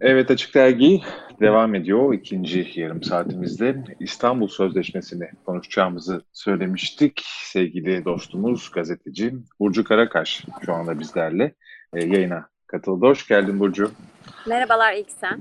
Evet Açık Dergi devam ediyor. ikinci yarım saatimizde İstanbul Sözleşmesi'ni konuşacağımızı söylemiştik. Sevgili dostumuz gazeteci Burcu Karakaş şu anda bizlerle e, yayına katıldı. Hoş geldin Burcu. Merhabalar ilk sen.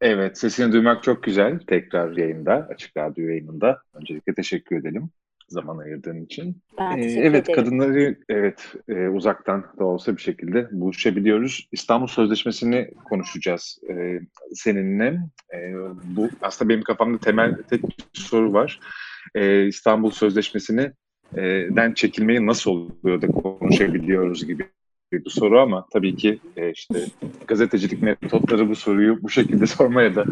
Evet sesini duymak çok güzel. Tekrar yayında, Açık Radyo yayınında. Öncelikle teşekkür edelim zaman ayırdığın için. Ben Ee, evet ederim. kadınları evet e, uzaktan da olsa bir şekilde buluşabiliyoruz. İstanbul Sözleşmesi'ni konuşacağız e, seninle. E, bu aslında benim kafamda temel tek bir soru var. E, İstanbul Sözleşmesi'ni e, den çekilmeyi nasıl oluyor da konuşabiliyoruz gibi bir soru ama tabii ki e, işte gazetecilik metotları bu soruyu bu şekilde sormaya da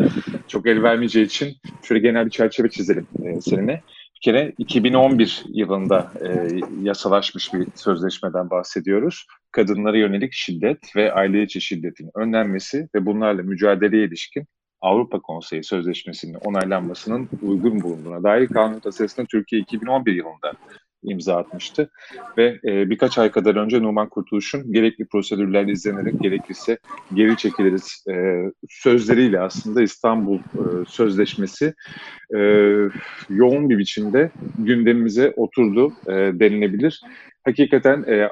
çok el vermeyeceği için şöyle genel bir çerçeve çizelim e, seninle. Kere 2011 yılında e, yasalaşmış bir sözleşmeden bahsediyoruz. Kadınlara yönelik şiddet ve aile içi şiddetin önlenmesi ve bunlarla mücadeleye ilişkin Avrupa Konseyi Sözleşmesi'nin onaylanmasının uygun bulunduğuna dair kanun tasarısını Türkiye 2011 yılında imza atmıştı. Ve e, birkaç ay kadar önce Numan Kurtuluş'un gerekli prosedürler izlenerek gerekirse geri çekiliriz e, sözleriyle aslında İstanbul e, Sözleşmesi e, yoğun bir biçimde gündemimize oturdu e, denilebilir. Hakikaten e,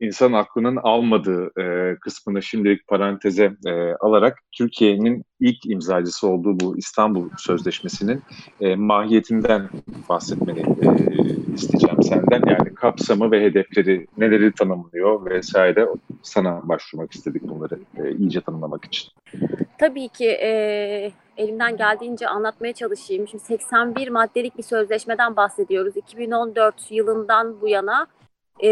insan aklının almadığı e, kısmını şimdilik paranteze e, alarak Türkiye'nin ilk imzacısı olduğu bu İstanbul Sözleşmesi'nin e, mahiyetinden bahsetmeni e, isteyeceğim senden. Yani kapsamı ve hedefleri neleri tanımlıyor vesaire sana başvurmak istedik bunları e, iyice tanımlamak için. Tabii ki e, elimden geldiğince anlatmaya çalışayım. Şimdi 81 maddelik bir sözleşmeden bahsediyoruz. 2014 yılından bu yana e,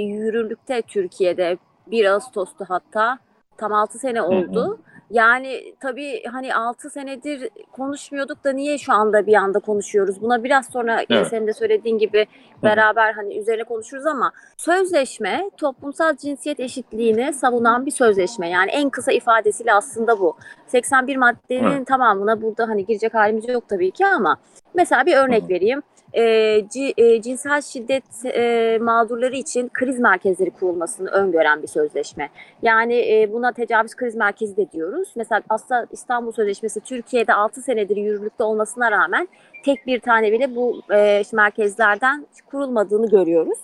yürürlükte Türkiye'de 1 Ağustos'tu hatta. Tam 6 sene oldu. Hı hı. Yani tabii hani 6 senedir konuşmuyorduk da niye şu anda bir anda konuşuyoruz? Buna biraz sonra evet. senin de söylediğin gibi beraber hani üzerine konuşuruz ama sözleşme toplumsal cinsiyet eşitliğini savunan bir sözleşme. Yani en kısa ifadesiyle aslında bu. 81 maddenin evet. tamamına burada hani girecek halimiz yok tabii ki ama mesela bir örnek vereyim e, c, e, cinsel şiddet e, mağdurları için kriz merkezleri kurulmasını öngören bir sözleşme. Yani e, buna tecavüz kriz merkezi de diyoruz. Mesela aslında İstanbul Sözleşmesi Türkiye'de 6 senedir yürürlükte olmasına rağmen tek bir tane bile bu e, merkezlerden kurulmadığını görüyoruz.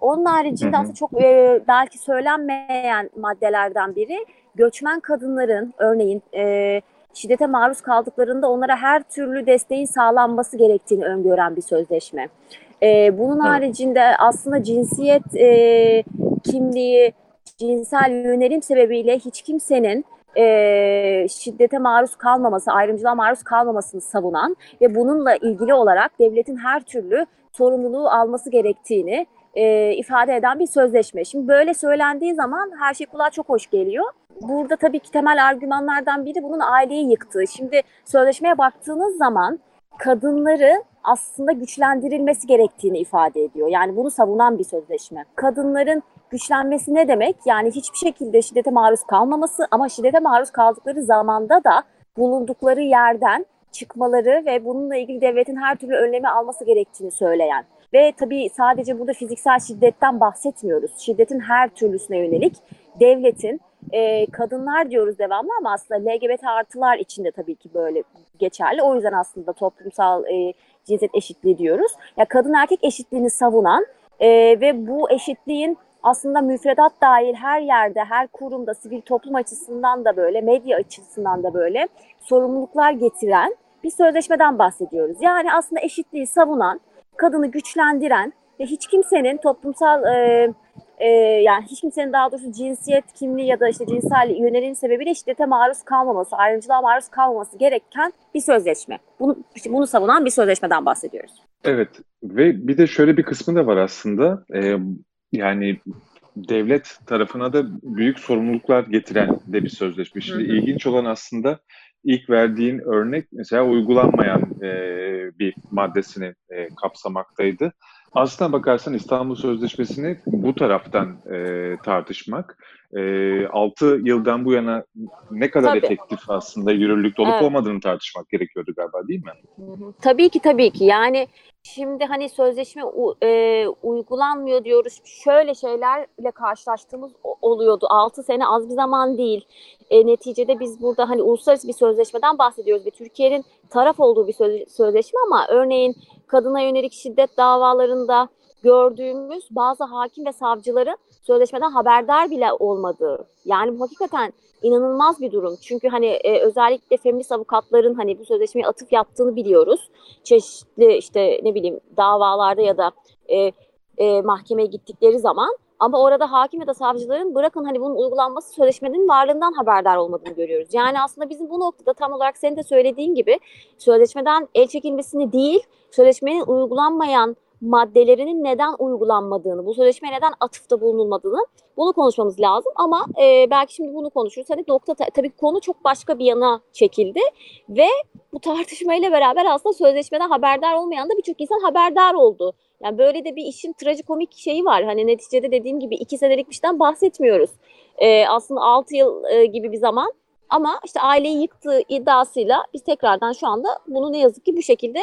Onun haricinde aslında çok e, belki söylenmeyen maddelerden biri göçmen kadınların örneğin e, şiddete maruz kaldıklarında onlara her türlü desteğin sağlanması gerektiğini öngören bir sözleşme. Ee, bunun evet. haricinde aslında cinsiyet e, kimliği, cinsel yönelim sebebiyle hiç kimsenin e, şiddete maruz kalmaması, ayrımcılığa maruz kalmamasını savunan ve bununla ilgili olarak devletin her türlü sorumluluğu alması gerektiğini e, ifade eden bir sözleşme. Şimdi böyle söylendiği zaman her şey kulağa çok hoş geliyor burada tabii ki temel argümanlardan biri bunun aileyi yıktığı. Şimdi sözleşmeye baktığınız zaman kadınları aslında güçlendirilmesi gerektiğini ifade ediyor. Yani bunu savunan bir sözleşme. Kadınların güçlenmesi ne demek? Yani hiçbir şekilde şiddete maruz kalmaması ama şiddete maruz kaldıkları zamanda da bulundukları yerden çıkmaları ve bununla ilgili devletin her türlü önlemi alması gerektiğini söyleyen. Ve tabii sadece burada fiziksel şiddetten bahsetmiyoruz. Şiddetin her türlüsüne yönelik devletin e, kadınlar diyoruz devamlı ama aslında LGBT artılar için de tabii ki böyle geçerli. O yüzden aslında toplumsal e, cinsiyet eşitliği diyoruz. Ya kadın erkek eşitliğini savunan e, ve bu eşitliğin aslında müfredat dahil her yerde, her kurumda, sivil toplum açısından da böyle, medya açısından da böyle sorumluluklar getiren bir sözleşmeden bahsediyoruz. Yani aslında eşitliği savunan, kadını güçlendiren ve hiç kimsenin toplumsal e, e, yani hiç kimsenin daha doğrusu cinsiyet kimliği ya da işte cinsel yönelim sebebiyle şiddete maruz kalmaması, ayrımcılığa maruz kalmaması gereken bir sözleşme. Bunu işte bunu savunan bir sözleşmeden bahsediyoruz. Evet ve bir de şöyle bir kısmı da var aslında. Ee, yani devlet tarafına da büyük sorumluluklar getiren de bir sözleşme. Şimdi hı hı. ilginç olan aslında ilk verdiğin örnek mesela uygulanmayan e, bir maddesini e, kapsamaktaydı. Aslına bakarsan İstanbul Sözleşmesi'ni bu taraftan e, tartışmak, e, 6 yıldan bu yana ne kadar tabii. efektif aslında yürürlükte olup evet. olmadığını tartışmak gerekiyordu galiba değil mi? Tabii ki tabii ki yani Şimdi hani sözleşme e, uygulanmıyor diyoruz. Şöyle şeylerle karşılaştığımız oluyordu. 6 sene az bir zaman değil. E, neticede biz burada hani uluslararası bir sözleşmeden bahsediyoruz ve Türkiye'nin taraf olduğu bir söz- sözleşme ama örneğin kadına yönelik şiddet davalarında gördüğümüz bazı hakim ve savcıların sözleşmeden haberdar bile olmadığı. Yani bu hakikaten inanılmaz bir durum. Çünkü hani e, özellikle feminist avukatların hani bu sözleşmeye atıf yaptığını biliyoruz. Çeşitli işte ne bileyim davalarda ya da e, e, mahkemeye gittikleri zaman ama orada hakim ya da savcıların bırakın hani bunun uygulanması sözleşmenin varlığından haberdar olmadığını görüyoruz. Yani aslında bizim bu noktada tam olarak senin de söylediğin gibi sözleşmeden el çekilmesini değil, sözleşmenin uygulanmayan maddelerinin neden uygulanmadığını, bu sözleşmeye neden atıfta bulunulmadığını bunu konuşmamız lazım. Ama e, belki şimdi bunu konuşuruz. Hani nokta tabii konu çok başka bir yana çekildi ve bu tartışmayla beraber aslında sözleşmeden haberdar olmayan da birçok insan haberdar oldu. Yani böyle de bir işin trajikomik şeyi var. Hani neticede dediğim gibi iki senelik bir şeyden bahsetmiyoruz. E, aslında 6 yıl e, gibi bir zaman ama işte aileyi yıktığı iddiasıyla biz tekrardan şu anda bunu ne yazık ki bu şekilde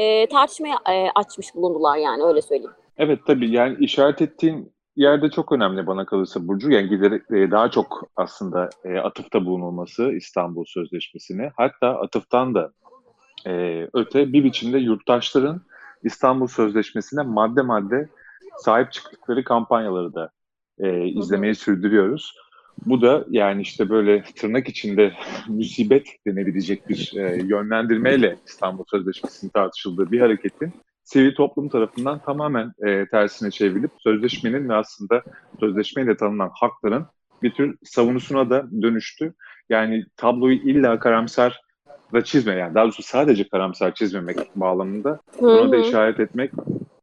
e, tartışmaya e, açmış bulundular yani öyle söyleyeyim. Evet tabii yani işaret ettiğin yerde çok önemli bana kalırsa Burcu. Yani giderek e, daha çok aslında e, atıfta bulunulması İstanbul Sözleşmesi'ne. Hatta atıftan da e, öte bir biçimde yurttaşların İstanbul Sözleşmesi'ne madde madde sahip çıktıkları kampanyaları da e, izlemeyi sürdürüyoruz. Bu da yani işte böyle tırnak içinde musibet denebilecek bir e, yönlendirmeyle İstanbul Sözleşmesi'nin tartışıldığı bir hareketin sivil toplum tarafından tamamen e, tersine çevrilip sözleşmenin ve aslında sözleşmeyle tanınan hakların bir tür savunusuna da dönüştü. Yani tabloyu illa karamsar da çizme yani daha doğrusu sadece karamsar çizmemek bağlamında buna da işaret etmek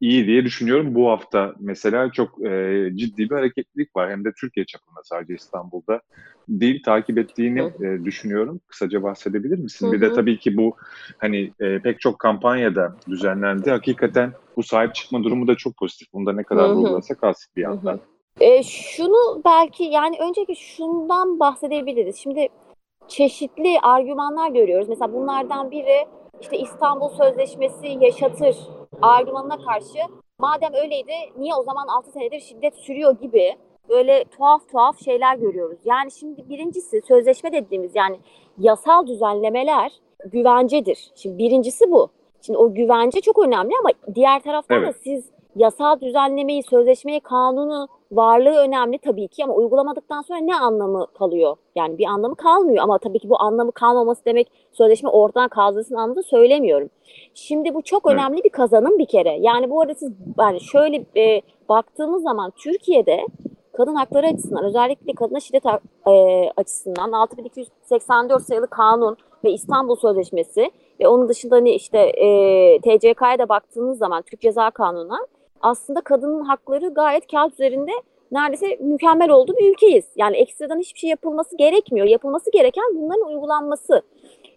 iyi diye düşünüyorum. Bu hafta mesela çok e, ciddi bir hareketlilik var. Hem de Türkiye çapında sadece İstanbul'da değil takip ettiğini e, düşünüyorum. Kısaca bahsedebilir misin? Hı Bir de hı. tabii ki bu hani e, pek çok kampanyada düzenlendi. Hakikaten bu sahip çıkma durumu da çok pozitif. Bunda ne kadar Hı hı. vurgulasak az bir Hı hı. yandan. E, şunu belki yani önceki şundan bahsedebiliriz. Şimdi çeşitli argümanlar görüyoruz. Mesela bunlardan biri işte İstanbul Sözleşmesi yaşatır argümanına karşı madem öyleydi niye o zaman 6 senedir şiddet sürüyor gibi böyle tuhaf tuhaf şeyler görüyoruz. Yani şimdi birincisi sözleşme dediğimiz yani yasal düzenlemeler güvencedir. Şimdi birincisi bu. Şimdi o güvence çok önemli ama diğer taraftan da Evet. siz yasal düzenlemeyi, sözleşmeyi, kanunu varlığı önemli tabii ki ama uygulamadıktan sonra ne anlamı kalıyor? Yani bir anlamı kalmıyor ama tabii ki bu anlamı kalmaması demek sözleşme ortadan kaldırılsın anlamında söylemiyorum. Şimdi bu çok Evet. önemli bir kazanım bir kere. Yani bu arada siz yani şöyle e, baktığımız zaman Türkiye'de kadın hakları açısından özellikle kadına şiddet e, açısından 6284 sayılı kanun ve İstanbul Sözleşmesi ve onun dışında hani işte e, TCK'ya da baktığınız zaman Türk Ceza Kanunu'na aslında kadının hakları gayet kağıt üzerinde neredeyse mükemmel olduğu bir ülkeyiz. Yani ekstradan hiçbir şey yapılması gerekmiyor. Yapılması gereken bunların uygulanması.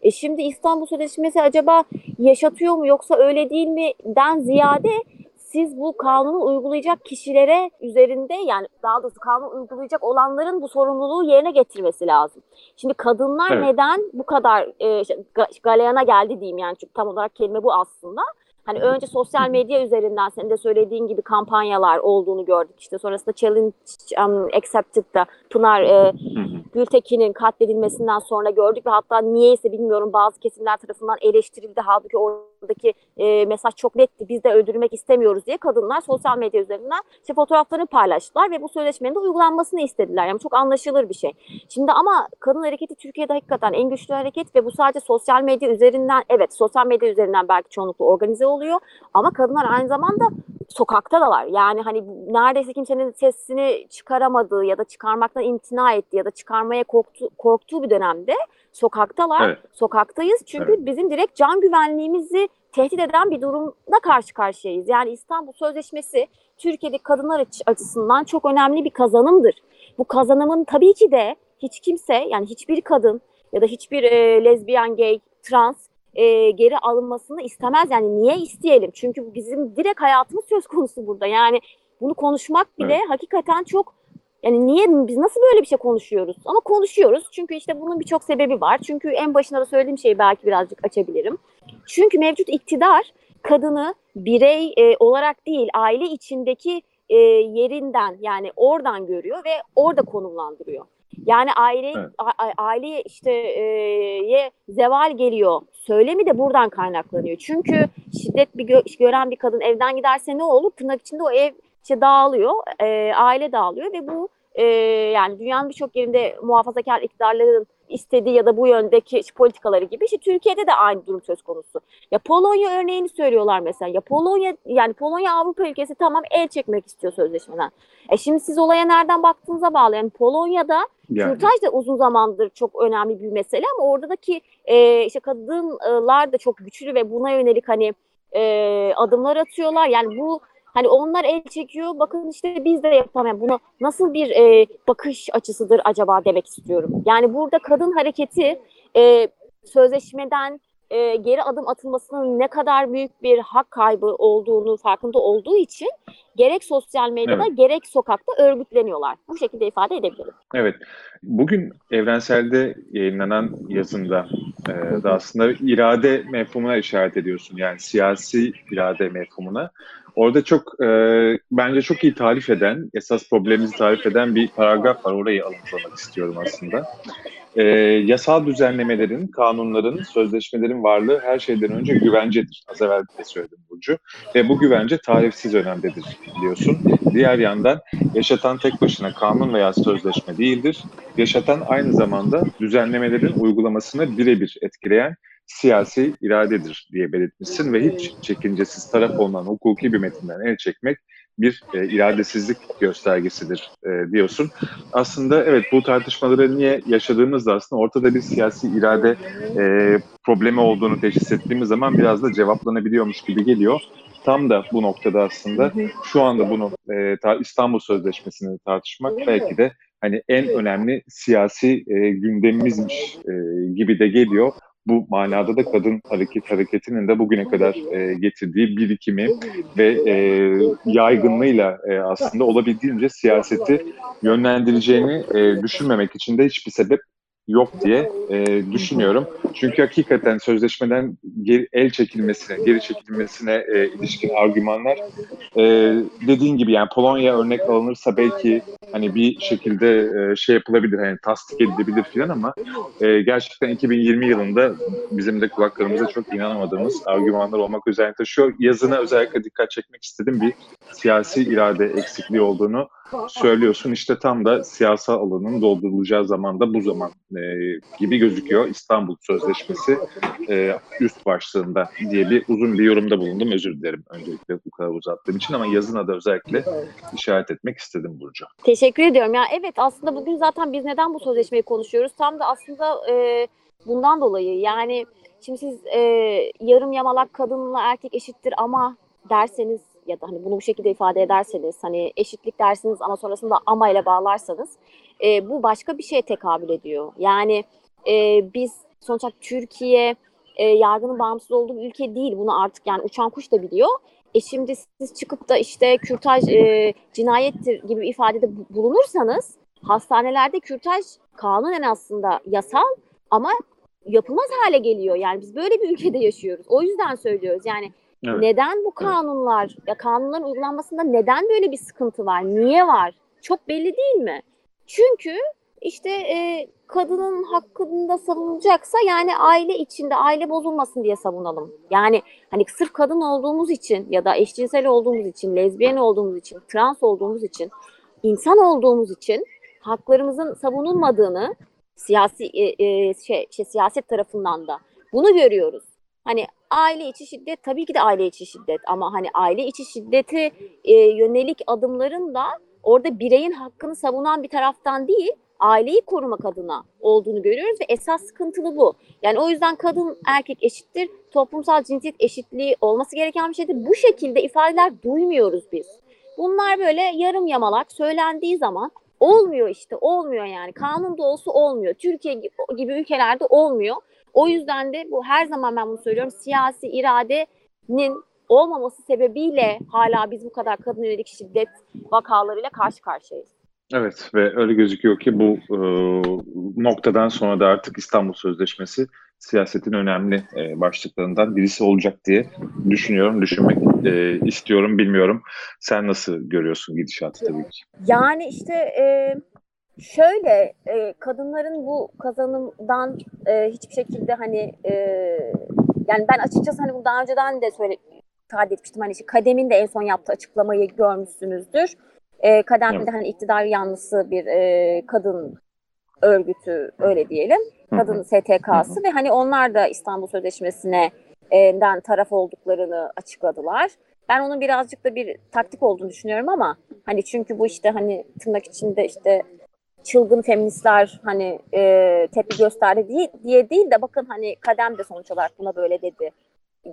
E şimdi İstanbul Sözleşmesi acaba yaşatıyor mu yoksa öyle değil mi den ziyade siz bu kanunu uygulayacak kişilere üzerinde yani daha doğrusu kanunu uygulayacak olanların bu sorumluluğu yerine getirmesi lazım. Şimdi kadınlar Evet. neden bu kadar e, galeyana geldi diyeyim yani çünkü tam olarak kelime bu aslında. Hani önce sosyal medya üzerinden senin de söylediğin gibi kampanyalar olduğunu gördük. İşte sonrasında Challenge um, Accepted'da Pınar e. Gültekin'in katledilmesinden sonra gördük ve hatta niyeyse bilmiyorum bazı kesimler tarafından eleştirildi. Halbuki oradaki e, mesaj çok netti. Biz de öldürmek istemiyoruz diye kadınlar sosyal medya üzerinden işte fotoğraflarını paylaştılar ve bu sözleşmenin de uygulanmasını istediler. Yani çok anlaşılır bir şey. Şimdi ama kadın hareketi Türkiye'de hakikaten en güçlü hareket ve bu sadece sosyal medya üzerinden evet sosyal medya üzerinden belki çoğunlukla organize oluyor ama kadınlar aynı zamanda sokakta da var. Yani hani neredeyse kimsenin sesini çıkaramadığı ya da çıkarmaktan imtina ettiği ya da çıkarmaya korktu, korktuğu bir dönemde sokaktalar. Evet. Sokaktayız çünkü Evet. bizim direkt can güvenliğimizi tehdit eden bir durumda karşı karşıyayız. Yani İstanbul Sözleşmesi Türkiye'deki kadınlar aç- açısından çok önemli bir kazanımdır. Bu kazanımın tabii ki de hiç kimse yani hiçbir kadın ya da hiçbir e, lezbiyen, gay, trans e, geri alınmasını istemez. Yani niye isteyelim? Çünkü bizim direkt hayatımız söz konusu burada. Yani bunu konuşmak bile hakikaten çok yani niye biz nasıl böyle bir şey konuşuyoruz? Ama konuşuyoruz çünkü işte bunun birçok sebebi var. Çünkü en başında da söylediğim şeyi belki birazcık açabilirim. Çünkü mevcut iktidar kadını birey e, olarak değil aile içindeki e, yerinden yani oradan görüyor ve orada konumlandırıyor. Yani aile Evet. a- a- aileye işte e, ye zeval geliyor. Söylemi de buradan kaynaklanıyor. Çünkü şiddet bir gö- gören bir kadın evden giderse ne olur? Tırnak içinde o ev işte dağılıyor, e, aile dağılıyor ve bu e, yani dünyanın birçok yerinde muhafazakar iktidarların istediği ya da bu yöndeki politikaları gibi işte Türkiye'de de aynı durum söz konusu. Ya Polonya örneğini söylüyorlar mesela. Ya Polonya yani Polonya Avrupa ülkesi tamam el çekmek istiyor sözleşmeden. E şimdi siz olaya nereden baktığınıza bağlı. Yani Polonya'da Yani, Kürtaj da uzun zamandır çok önemli bir mesele ama oradaki e, işte kadınlar da çok güçlü ve buna yönelik hani e, adımlar atıyorlar. Yani bu hani onlar el çekiyor bakın işte biz de yapamıyoruz. Buna nasıl bir e, bakış açısıdır acaba demek istiyorum. Yani burada kadın hareketi e, sözleşmeden e, geri adım atılmasının ne kadar büyük bir hak kaybı olduğunu farkında olduğu için gerek sosyal medyada Evet. gerek sokakta örgütleniyorlar. Bu şekilde ifade edebilirim. evet. Bugün Evrensel'de yayınlanan yazında e, da aslında irade mefhumuna işaret ediyorsun. Yani siyasi irade mefhumuna. Orada çok e, bence çok iyi tarif eden, esas problemimizi tarif eden bir paragraf var. Orayı alıntılamak istiyorum aslında. E, yasal düzenlemelerin, kanunların, sözleşmelerin varlığı her şeyden önce güvencedir. Az evvel de söyledim Burcu. Ve bu güvence tarifsiz önemlidir diyorsun. Diğer yandan yaşatan tek başına kanun veya sözleşme değildir. Yaşatan aynı zamanda düzenlemelerin uygulamasını birebir etkileyen siyasi iradedir diye belirtmişsin ve hiç çekincesiz taraf olunan hukuki bir metinden el çekmek bir e, iradesizlik göstergesidir e, diyorsun. Aslında evet bu tartışmaları niye yaşadığımızda aslında ortada bir siyasi irade e, problemi olduğunu teşhis ettiğimiz zaman biraz da cevaplanabiliyormuş gibi geliyor. Tam da bu noktada aslında şu anda bunu e, ta- İstanbul Sözleşmesi'ni tartışmak belki de hani en önemli siyasi e, gündemimizmiş e, gibi de geliyor. Bu manada da kadın hareket hareketinin de bugüne kadar e, getirdiği birikimi ve e, yaygınlığıyla e, aslında olabildiğince siyaseti yönlendireceğini e, düşünmemek için de hiçbir sebep yok diye e, düşünüyorum. Çünkü hakikaten sözleşmeden geri, el çekilmesine, geri çekilmesine e, ilişkin argümanlar e, dediğin gibi yani Polonya örnek alınırsa belki hani bir şekilde e, şey yapılabilir, hani tasdik edilebilir filan ama e, gerçekten 2020 yılında bizim de kulaklarımıza çok inanamadığımız argümanlar olmak üzerine taşıyor. Yazına özellikle dikkat çekmek istedim bir siyasi irade eksikliği olduğunu söylüyorsun. İşte tam da siyasal alanın doldurulacağı zamanda bu zaman e, gibi gözüküyor. İstanbul Sözleşmesi e, üst başlığında diye bir uzun bir yorumda bulundum. Özür dilerim öncelikle bu kadar uzattığım için ama yazına da özellikle işaret etmek istedim Burcu. Teşekkür ediyorum. Ya evet aslında bugün zaten biz neden bu sözleşmeyi konuşuyoruz? Tam da aslında e, bundan dolayı yani şimdi siz e, yarım yamalak kadınla erkek eşittir ama derseniz ya da hani bunu bu şekilde ifade ederseniz hani eşitlik dersiniz ama sonrasında ama ile bağlarsanız e, bu başka bir şeye tekabül ediyor. Yani e, biz sonuç olarak Türkiye e, yargının bağımsız olduğu bir ülke değil. Bunu artık yani uçan kuş da biliyor. E şimdi siz çıkıp da işte kürtaj e, cinayettir gibi ifadede bu- bulunursanız hastanelerde kürtaj kanunen aslında yasal ama yapılmaz hale geliyor. Yani biz böyle bir ülkede yaşıyoruz. O yüzden söylüyoruz. Yani Evet. neden bu kanunlar, ya kanunların uygulanmasında neden böyle bir sıkıntı var? Niye var? Çok belli değil mi? Çünkü işte e, kadının hakkında savunulacaksa yani aile içinde aile bozulmasın diye savunalım. Yani hani sırf kadın olduğumuz için ya da eşcinsel olduğumuz için, lezbiyen olduğumuz için, trans olduğumuz için, insan olduğumuz için haklarımızın savunulmadığını siyasi e, e, şey, şey siyaset tarafından da bunu görüyoruz. Hani aile içi şiddet tabii ki de aile içi şiddet ama hani aile içi şiddete e, yönelik adımların da orada bireyin hakkını savunan bir taraftan değil aileyi korumak adına olduğunu görüyoruz ve esas sıkıntılı bu. Yani o yüzden kadın erkek eşittir, toplumsal cinsiyet eşitliği olması gereken bir şeydir. Bu şekilde ifadeler duymuyoruz biz. Bunlar böyle yarım yamalak söylendiği zaman olmuyor işte olmuyor yani. Kanunda olsa olmuyor. Türkiye gibi ülkelerde olmuyor. O yüzden de bu her zaman ben bunu söylüyorum siyasi iradenin olmaması sebebiyle hala biz bu kadar kadın yönelik şiddet vakalarıyla karşı karşıyayız. Evet ve öyle gözüküyor ki bu e, noktadan sonra da artık İstanbul Sözleşmesi siyasetin önemli e, başlıklarından birisi olacak diye düşünüyorum, düşünmek e, istiyorum, bilmiyorum. Sen nasıl görüyorsun gidişatı tabii ki? Yani işte e, şöyle e, kadınların bu kazanımdan e, hiçbir şekilde hani e, yani ben açıkçası hani bunu daha önceden de söyle ifade etmiştim hani işte Kadem'in de en son yaptığı açıklamayı görmüşsünüzdür. E, Kadem Evet. de hani iktidar yanlısı bir e, kadın örgütü öyle diyelim. Kadın STK'sı ve hani onlar da İstanbul Sözleşmesi'ne e, den taraf olduklarını açıkladılar. Ben onun birazcık da bir taktik olduğunu düşünüyorum ama hani çünkü bu işte hani tırnak içinde işte çılgın feministler hani e, tepki gösterdi diye, diye değil de bakın hani kadem de sonuç olarak buna böyle dedi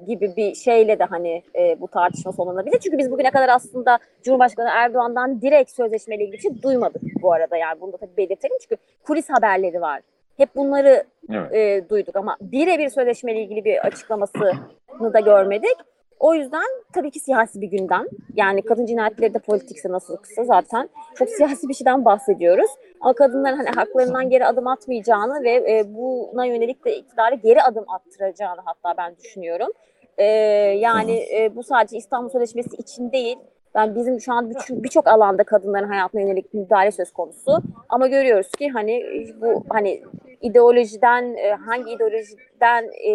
gibi bir şeyle de hani e, bu tartışma sonlanabilir. Çünkü biz bugüne kadar aslında Cumhurbaşkanı Erdoğan'dan direkt sözleşmeyle ilgili şey duymadık bu arada yani bunu da tabii belirtelim çünkü kulis haberleri var. Hep bunları Evet. e, duyduk ama birebir sözleşmeyle ilgili bir açıklamasını da görmedik. O yüzden tabii ki siyasi bir gündem. Yani kadın cinayetleri de politikse nasıl kısa zaten çok siyasi bir şeyden bahsediyoruz. Ama kadınların hani haklarından geri adım atmayacağını ve e, buna yönelik de iktidarı geri adım attıracağını hatta ben düşünüyorum. E, yani e, bu sadece İstanbul Sözleşmesi için değil. Ben bizim şu an birçok birçok alanda kadınların hayatına yönelik müdahale söz konusu. Ama görüyoruz ki hani bu hani ideolojiden e, hangi ideolojiden e,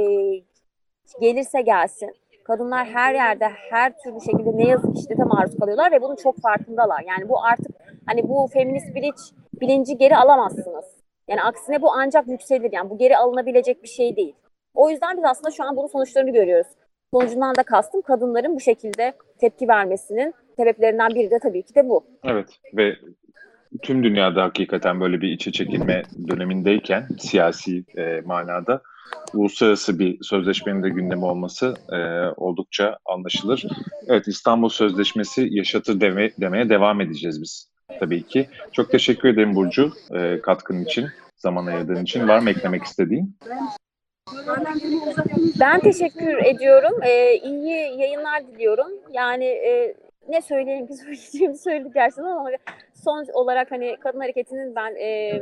gelirse gelsin kadınlar her yerde her türlü şekilde ne yazık ki şiddete maruz kalıyorlar ve bunun çok farkındalar. Yani bu artık hani bu feminist bilinç bilinci geri alamazsınız. Yani aksine bu ancak yükselir. Yani bu geri alınabilecek bir şey değil. O yüzden biz aslında şu an bunun sonuçlarını görüyoruz. Sonucundan da kastım kadınların bu şekilde tepki vermesinin sebeplerinden biri de tabii ki de bu. Evet ve tüm dünyada hakikaten böyle bir içe çekilme dönemindeyken siyasi e, manada uluslararası bir sözleşmenin de gündemi olması e, oldukça anlaşılır. Evet İstanbul Sözleşmesi yaşatır deme, demeye devam edeceğiz biz tabii ki. Çok teşekkür ederim Burcu e, katkın için, zaman ayırdığın için. Var mı eklemek istediğin? Ben teşekkür ediyorum. Ee, iyi yayınlar diliyorum. Yani e, ne söyleyeyim ki söyleyeceğimi söyledik gerçekten ama son olarak hani kadın hareketinin ben e,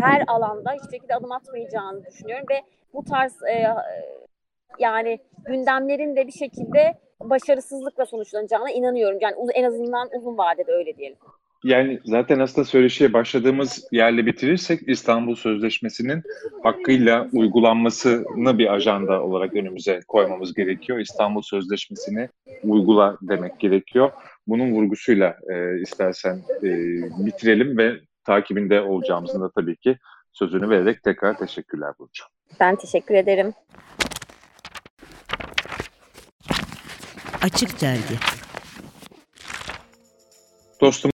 her alanda hiçbir şekilde adım atmayacağını düşünüyorum ve bu tarz e, yani gündemlerin de bir şekilde başarısızlıkla sonuçlanacağına inanıyorum. Yani en azından uzun vadede öyle diyelim. Yani zaten aslında söyleşiye başladığımız yerle bitirirsek İstanbul Sözleşmesi'nin hakkıyla uygulanmasını bir ajanda olarak önümüze koymamız gerekiyor. İstanbul Sözleşmesi'ni uygula demek gerekiyor. Bunun vurgusuyla e, istersen e, bitirelim ve takibinde olacağımızın da tabii ki sözünü vererek tekrar teşekkürler Burcu. Ben teşekkür ederim. Açık Dergi Dostum